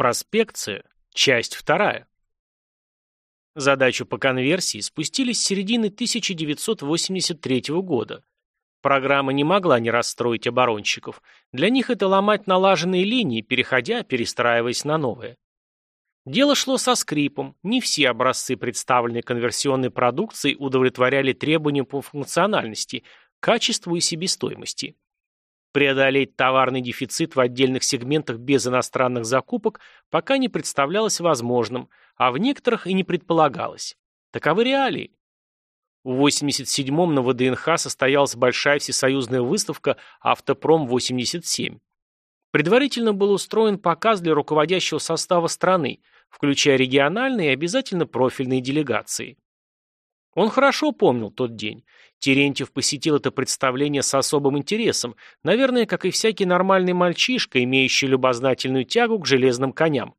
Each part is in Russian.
Проспекция. Часть вторая. Задачу по конверсии спустили с середины 1983 года. Программа не могла не расстроить оборонщиков. Для них это ломать налаженные линии, переходя, перестраиваясь на новые. Дело шло со скрипом. Не все образцы представленной конверсионной продукции удовлетворяли требованиям по функциональности, качеству и себестоимости. Преодолеть товарный дефицит в отдельных сегментах без иностранных закупок пока не представлялось возможным, а в некоторых и не предполагалось. Таковы реалии. В 87-м на ВДНХ состоялась большая всесоюзная выставка «Автопром-87». Предварительно был устроен показ для руководящего состава страны, включая региональные и обязательно профильные делегации. Он хорошо помнил тот день. Терентьев посетил это представление с особым интересом, наверное, как и всякий нормальный мальчишка, имеющий любознательную тягу к железным коням.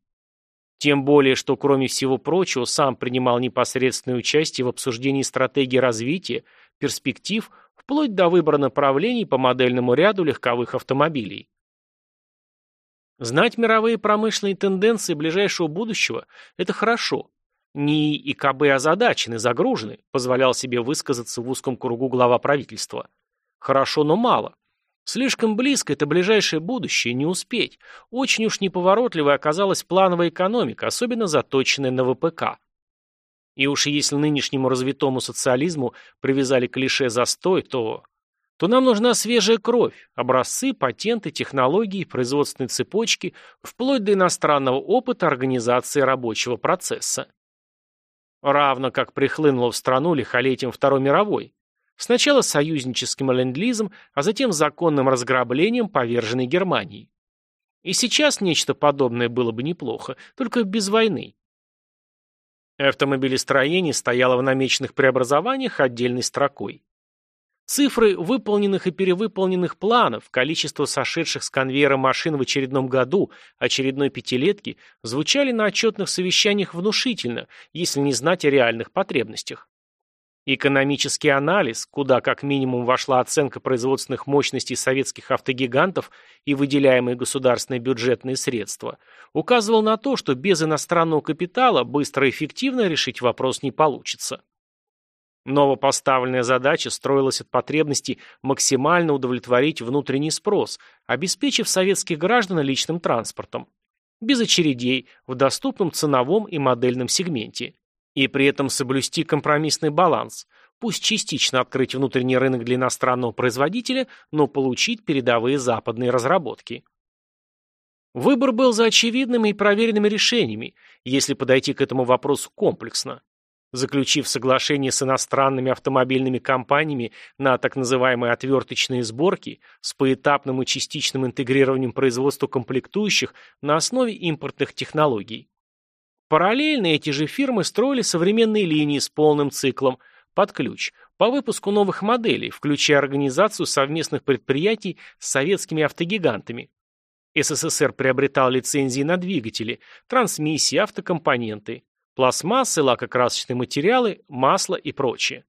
Тем более, что, кроме всего прочего, сам принимал непосредственное участие в обсуждении стратегии развития, перспектив, вплоть до выбора направлений по модельному ряду легковых автомобилей. Знать мировые промышленные тенденции ближайшего будущего – это хорошо, НИИ и КБ озадачены, загружены, позволял себе высказаться в узком кругу глава правительства. Хорошо, но мало. Слишком близко это ближайшее будущее, не успеть. Очень уж неповоротливой оказалась плановая экономика, особенно заточенная на ВПК. И уж если нынешнему развитому социализму привязали клише «застой», то... то нам нужна свежая кровь, образцы, патенты, технологии, производственные цепочки, вплоть до иностранного опыта организации рабочего процесса. Равно как прихлынуло в страну лихолетием Второй мировой. Сначала союзническим ленд-лизом, а затем законным разграблением поверженной Германии. И сейчас нечто подобное было бы неплохо, только без войны. Автомобилестроение стояло в намеченных преобразованиях отдельной строкой. Цифры выполненных и перевыполненных планов, количество сошедших с конвейера машин в очередном году, очередной пятилетки, звучали на отчетных совещаниях внушительно, если не знать о реальных потребностях. Экономический анализ, куда как минимум вошла оценка производственных мощностей советских автогигантов и выделяемые государственные бюджетные средства, указывал на то, что без иностранного капитала быстро и эффективно решить вопрос не получится. Новопоставленная задача строилась от потребности максимально удовлетворить внутренний спрос, обеспечив советских граждан личным транспортом. Без очередей, в доступном ценовом и модельном сегменте. И при этом соблюсти компромиссный баланс, пусть частично открыть внутренний рынок для иностранного производителя, но получить передовые западные разработки. Выбор был за очевидными и проверенными решениями, если подойти к этому вопросу комплексно. Заключив соглашение с иностранными автомобильными компаниями на так называемые отверточные сборки с поэтапным и частичным интегрированием производства комплектующих на основе импортных технологий. Параллельно эти же фирмы строили современные линии с полным циклом под ключ по выпуску новых моделей, включая организацию совместных предприятий с советскими автогигантами. СССР приобретал лицензии на двигатели, трансмиссии, автокомпоненты пластмассы, лакокрасочные материалы, масло и прочее.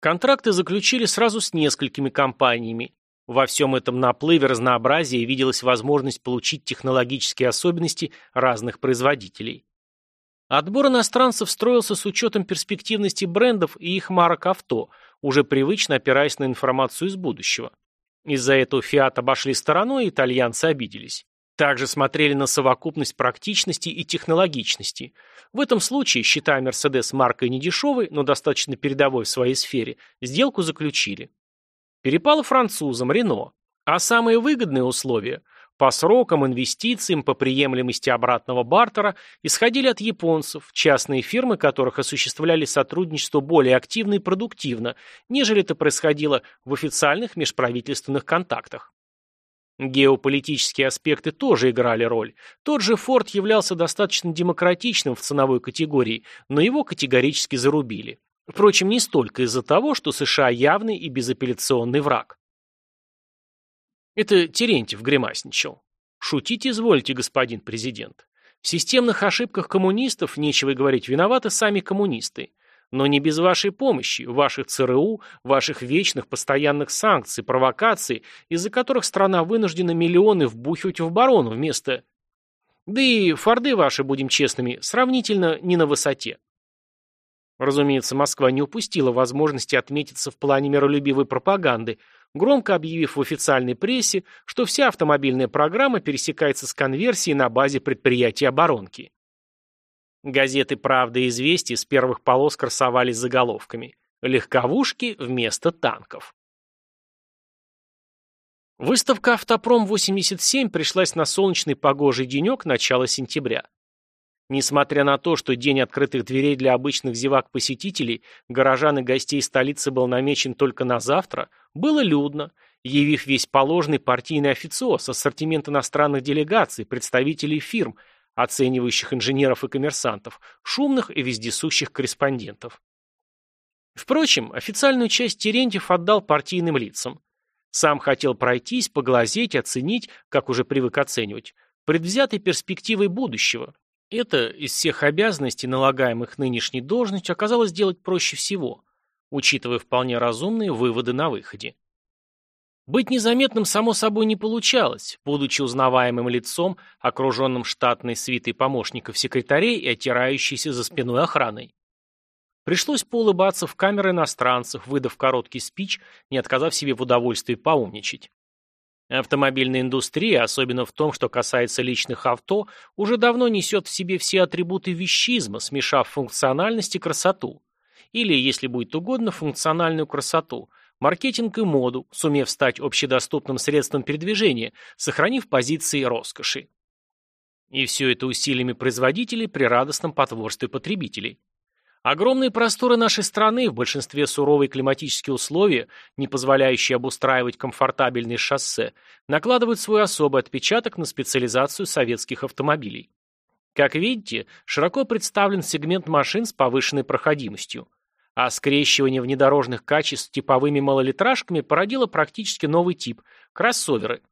Контракты заключили сразу с несколькими компаниями. Во всем этом наплыве разнообразия виделась возможность получить технологические особенности разных производителей. Отбор иностранцев строился с учетом перспективности брендов и их марок авто, уже привычно опираясь на информацию из будущего. Из-за этого Фиат обошли стороной, итальянцы обиделись. Также смотрели на совокупность практичности и технологичности. В этом случае, считая Мерседес маркой недешевой, но достаточно передовой в своей сфере, сделку заключили. Перепало французам, Рено. А самые выгодные условия по срокам, инвестициям, по приемлемости обратного бартера исходили от японцев, частные фирмы которых осуществляли сотрудничество более активно и продуктивно, нежели это происходило в официальных межправительственных контактах. Геополитические аспекты тоже играли роль. Тот же Форд являлся достаточно демократичным в ценовой категории, но его категорически зарубили. Впрочем, не столько из-за того, что США явный и безапелляционный враг. Это Терентьев гримасничал. Шутить извольте, господин президент. В системных ошибках коммунистов, нечего говорить, виноваты сами коммунисты. Но не без вашей помощи, ваших ЦРУ, ваших вечных постоянных санкций, провокаций, из-за которых страна вынуждена миллионы вбухивать в оборону вместо... Да и форды ваши, будем честными, сравнительно не на высоте. Разумеется, Москва не упустила возможности отметиться в плане миролюбивой пропаганды, громко объявив в официальной прессе, что вся автомобильная программа пересекается с конверсией на базе предприятия оборонки. Газеты «Правда» и «Известия» с первых полос красовались заголовками «Легковушки вместо танков». Выставка «Автопром-87» пришлась на солнечный погожий денек начала сентября. Несмотря на то, что день открытых дверей для обычных зевак-посетителей, горожан и гостей столицы был намечен только на завтра, было людно, явив весь положенный партийный официоз, ассортимент иностранных делегаций, представителей фирм, оценивающих инженеров и коммерсантов, шумных и вездесущих корреспондентов. Впрочем, официальную часть Терентьев отдал партийным лицам. Сам хотел пройтись, поглазеть, оценить, как уже привык оценивать, предвзятой перспективой будущего, это из всех обязанностей, налагаемых нынешней должностью, оказалось делать проще всего, учитывая вполне разумные выводы на выходе. Быть незаметным, само собой, не получалось, будучи узнаваемым лицом, окруженным штатной свитой помощников секретарей и отирающейся за спиной охраной. Пришлось поулыбаться в камеры иностранцев, выдав короткий спич, не отказав себе в удовольствии поумничать. Автомобильная индустрия, особенно в том, что касается личных авто, уже давно несет в себе все атрибуты вещизма, смешав функциональность и красоту. Или, если будет угодно, функциональную красоту, маркетинг и моду, сумев стать общедоступным средством передвижения, сохранив позиции роскоши. И все это усилиями производителей при радостном потворстве потребителей. Огромные просторы нашей страны, в большинстве суровые климатические условия, не позволяющие обустраивать комфортабельные шоссе, накладывают свой особый отпечаток на специализацию советских автомобилей. Как видите, широко представлен сегмент машин с повышенной проходимостью. А скрещивание внедорожных качеств с типовыми малолитражками породило практически новый тип – кроссоверы.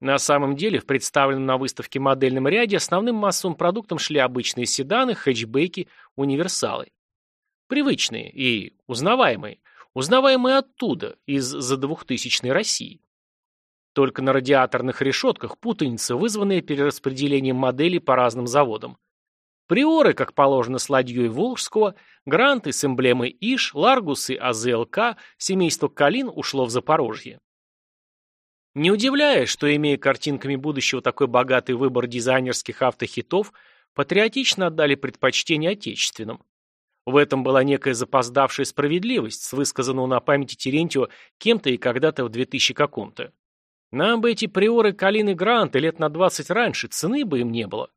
На самом деле, в представленном на выставке модельном ряде основным массовым продуктом шли обычные седаны, хэтчбеки, универсалы. Привычные и узнаваемые. Узнаваемые оттуда, из за двухтысячной России. Только на радиаторных решетках путаница, вызванная перераспределением моделей по разным заводам. Приоры, как положено с ладьей Волжского, гранты с эмблемой ИШ, Ларгусы АЗЛК, семейство Калин ушло в Запорожье. Не удивляясь, что, имея картинками будущего такой богатый выбор дизайнерских автохитов, патриотично отдали предпочтение отечественным. В этом была некая запоздавшая справедливость, с высказанного на памяти Терентьева кем-то и когда-то в 2000 каком-то. Нам бы эти приоры Калины Гранта лет на 20 раньше, цены бы им не было.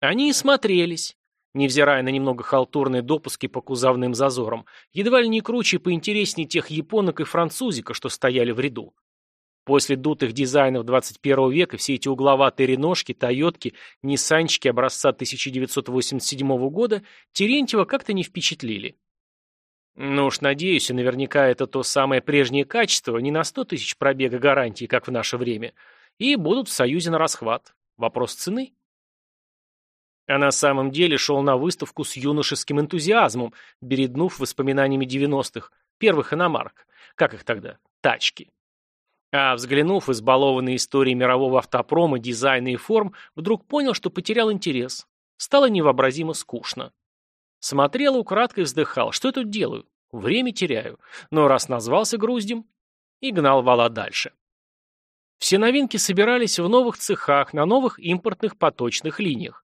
Они и смотрелись, невзирая на немного халтурные допуски по кузовным зазорам, едва ли не круче и поинтереснее тех японок и французика, что стояли в ряду. После дутых дизайнов 21 века все эти угловатые реношки, тойотки, ниссанчики образца 1987 года Терентьева как-то не впечатлили. Ну уж надеюсь, и наверняка это то самое прежнее качество, не на 100 тысяч пробега гарантии, как в наше время, и будут в Союзе на расхват. Вопрос цены. А на самом деле шел на выставку с юношеским энтузиазмом, береднув воспоминаниями 90-х, первых иномарок. Как их тогда? Тачки. А взглянув избалованной историей мирового автопрома, дизайна и форм, вдруг понял, что потерял интерес. Стало невообразимо скучно. Смотрел украдкой вздыхал. Что я тут делаю? Время теряю. Но раз назвался груздем, и гнал вала дальше. Все новинки собирались в новых цехах, на новых импортных поточных линиях.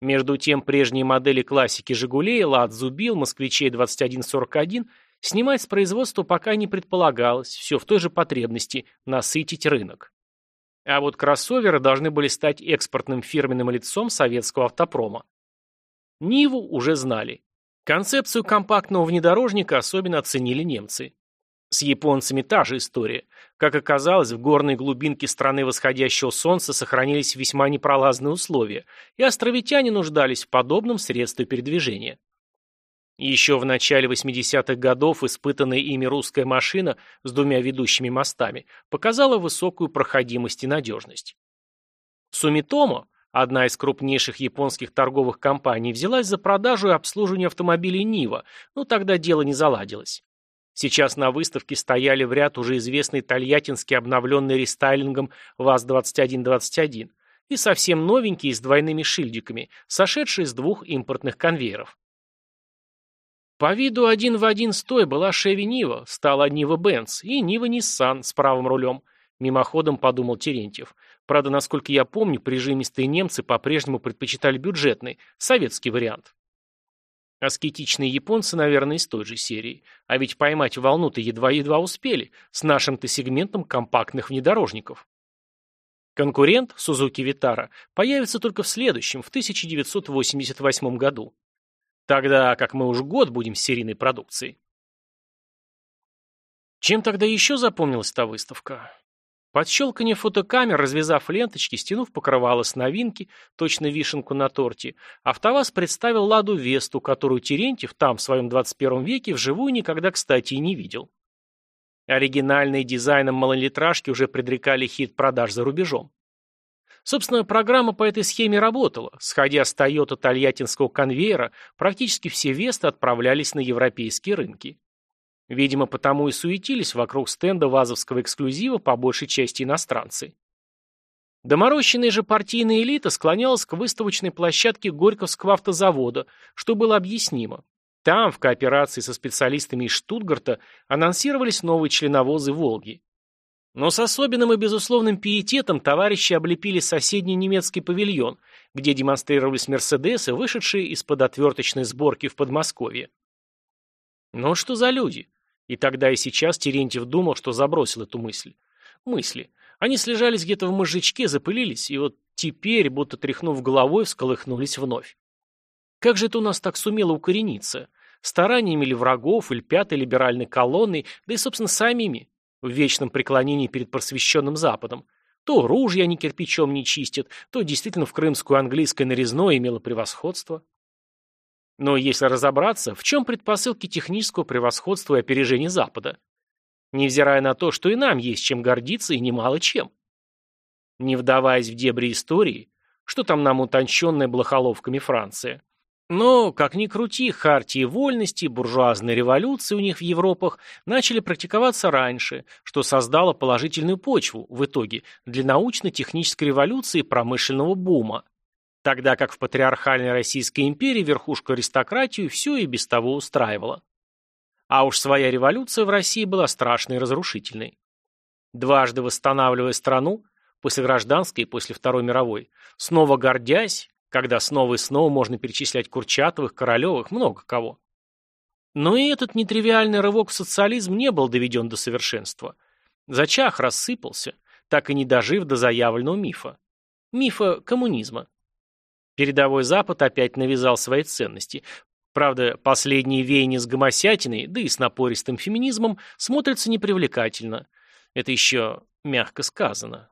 Между тем, прежние модели классики «Жигулей», «Лад Зубил», «Москвичей 2141» Снимать с производства пока не предполагалось, все в той же потребности – насытить рынок. А вот кроссоверы должны были стать экспортным фирменным лицом советского автопрома. Ниву уже знали. Концепцию компактного внедорожника особенно оценили немцы. С японцами та же история. Как оказалось, в горной глубинке страны восходящего солнца сохранились весьма непролазные условия, и островитяне нуждались в подобном средстве передвижения. Еще в начале 80-х годов испытанная ими русская машина с двумя ведущими мостами показала высокую проходимость и надежность. Сумитомо, одна из крупнейших японских торговых компаний, взялась за продажу и обслуживание автомобилей Нива, но тогда дело не заладилось. Сейчас на выставке стояли в ряд уже известный тольяттинский обновленный рестайлингом ВАЗ-2121 и совсем новенькие с двойными шильдиками, сошедшие с двух импортных конвейеров. По виду один в один с той была Шеви Нива, стала Нива Бенц и Нива Ниссан с правым рулем, мимоходом подумал Терентьев. Правда, насколько я помню, прижимистые немцы по-прежнему предпочитали бюджетный, советский вариант. Аскетичные японцы, наверное, из той же серии. А ведь поймать волну-то едва-едва успели, с нашим-то сегментом компактных внедорожников. Конкурент, Сузуки Витара, появится только в следующем, в 1988 году. Тогда как мы уж год будем серийной продукцией. Чем тогда еще запомнилась та выставка? Под щелканье фотокамер, развязав ленточки, стянув покрывало с новинки, точно вишенку на торте, АвтоВАЗ представил «Ладу Весту», которую Терентьев там, в своем 21 веке, вживую никогда, кстати, и не видел. Оригинальные дизайном малолитражки уже предрекали хит продаж за рубежом. Собственно, программа по этой схеме работала. Сходя с Toyota Тольяттинского конвейера, практически все Весты отправлялись на европейские рынки. Видимо, потому и суетились вокруг стенда вазовского эксклюзива по большей части иностранцы. Доморощенная же партийная элита склонялась к выставочной площадке Горьковского автозавода, что было объяснимо. Там, в кооперации со специалистами из Штутгарта, анонсировались новые членовозы «Волги». Но с особенным и безусловным пиететом товарищи облепили соседний немецкий павильон, где демонстрировались «Мерседесы», вышедшие из-под отверточной сборки в Подмосковье. Ну что за люди? И тогда и сейчас Терентьев думал, что забросил эту мысль. Мысли. Они слежались где-то в мозжечке, запылились, и вот теперь, будто тряхнув головой, всколыхнулись вновь. Как же это у нас так сумело укорениться? Стараниями ли врагов, или пятой либеральной колонны, да и, собственно, самими? в вечном преклонении перед просвещенным Западом. То ружья они кирпичом не чистят, то действительно в крымскую английское нарезное имело превосходство. Но если разобраться, в чем предпосылки технического превосходства и опережения Запада? Невзирая на то, что и нам есть чем гордиться и немало чем. Не вдаваясь в дебри истории, что там нам утонченная блохоловками Франция, но, как ни крути, хартии вольности, буржуазные революции у них в Европах начали практиковаться раньше, что создало положительную почву, в итоге, для научно-технической революции и промышленного бума. Тогда как в патриархальной Российской империи верхушку аристократию все и без того устраивало. А уж своя революция в России была страшной и разрушительной. Дважды восстанавливая страну, после гражданской и после Второй мировой, снова гордясь, когда снова и снова можно перечислять Курчатовых, Королевых, много кого. Но и этот нетривиальный рывок в социализм не был доведен до совершенства. Зачах рассыпался, так и не дожив до заявленного мифа. Мифа коммунизма. Передовой Запад опять навязал свои ценности. Правда, последние веяния с гомосятиной, да и с напористым феминизмом, смотрятся непривлекательно. Это еще мягко сказано.